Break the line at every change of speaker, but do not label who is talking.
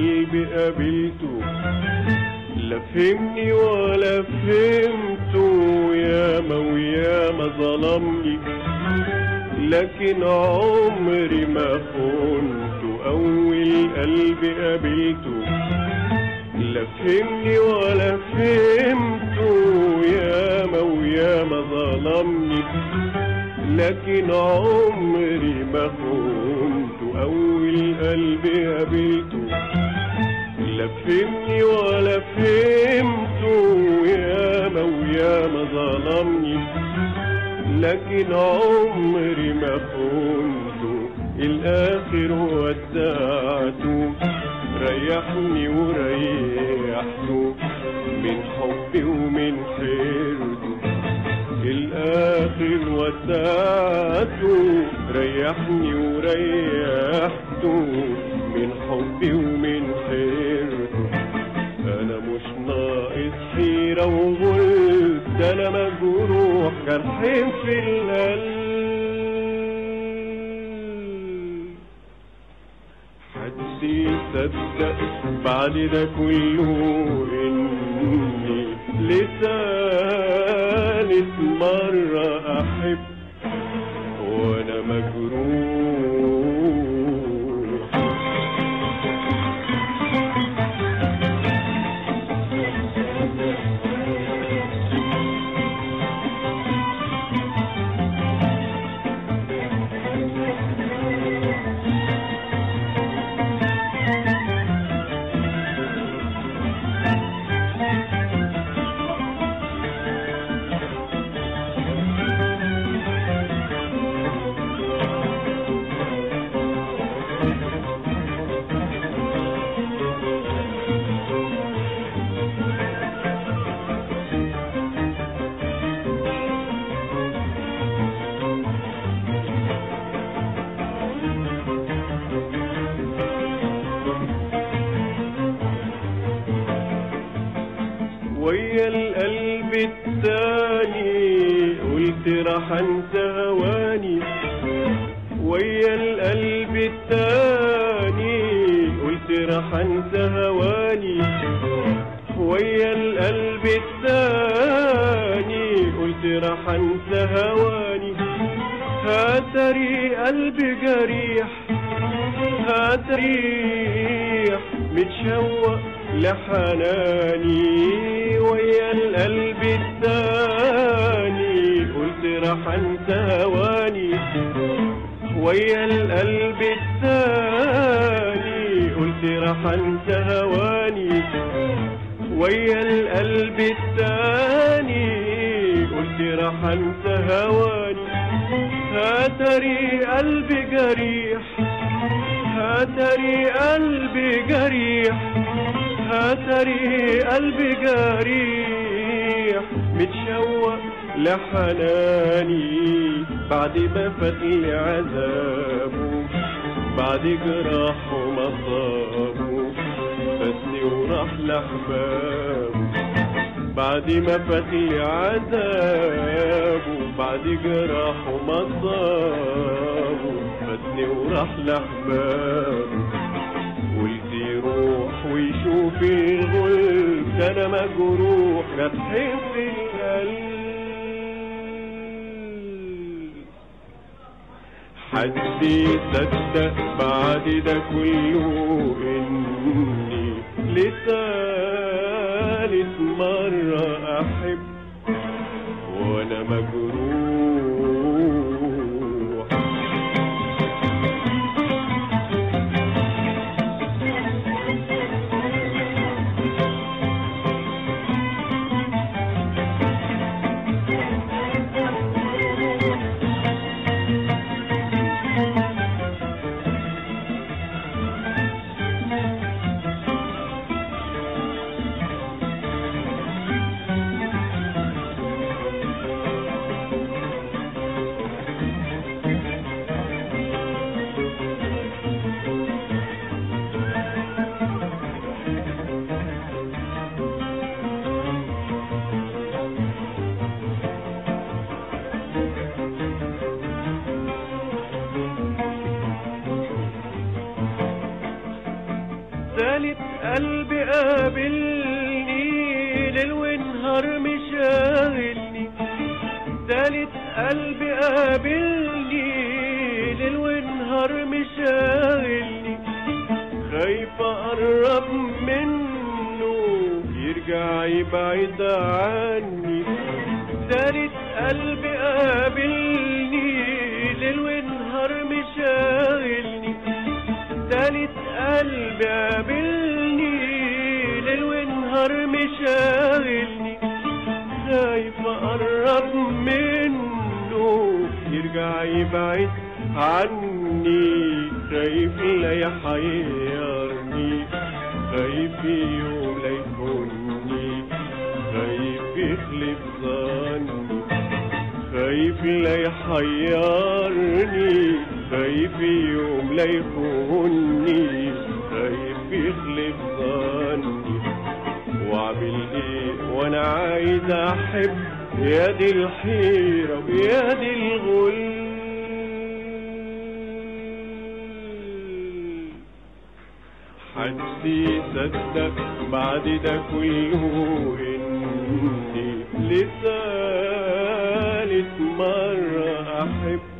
أول قلب قابلته. لا فهمني ولا فهمته ياما وياما ظلمني. لكن عمري ما خنته أول قلب قابلته. لا فهمني ولا فهمته ياما وياما ظلمني. لكن عمري ما خنت أول قلب قابلته. لا فهمني ولا فهمته ياما وياما ظلمني. لكن عمري ما خنته الآخر ودعته ريحني وريحته من حبي ومن حيرته الآخر ودعته ريحني وريحته من حبي ومن أنا مش ناقص حيرة وقلت ده أنا مجروح جرحين في القلب حد يصدق بعد ده كله إني لثالث مرة أحب التاني قلت راح انسى هواني ويا القلب التاني قلت راح انسى هواني ويا القلب التاني قلت راح انسى هواني هاتري قلبي جريح هاتريح متشوق لحناني. ويا القلب التاني قلت راح أنسى هواني ويا القلب التاني قلت راح أنسى هواني ويا القلب التاني قلت راح أنسى هواني هاتري قلبي جريح هاتري قلبي جريح. هاتري قلبي جريح متشوق لحناني بعد ما فاتني عذابه بعد جراحه مصابه فاتني وراح لأحبابه بعد ما فاتني عذابه بعد جراحه مصابه فاتني وراح لأحبابه قلت ويشوف الغلب أنا مجروح جرحين في القلب حد يصدق بعد ده كله إني لثالث مرة أحب. وأنا مجروح تالت قلبي قابلني ليل ونهار مشاغلني. تالت قلبي قابلني ليل ونهار مشاغلني. خايف أقرب منه يرجع يبعد عني. تالت قلبي قابلني قلبي قابلني ليل ونهار مشاغلني خايف أقرب منه يرجع يبعد عني. خايف لا يحيرني خايف يوم خايف لا يحيرني؟ خايف يوم لا يخوني خايف يخلف ظني واعمل إيه وأنا عايز أحب يا دي الحيرة ويا دي الغل. حد يصدق بعد ده كله إني لثالث مرة احب